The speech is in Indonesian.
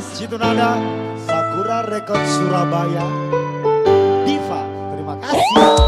Citunada, Sakura Record Surabaya, Diva. Terima kasih.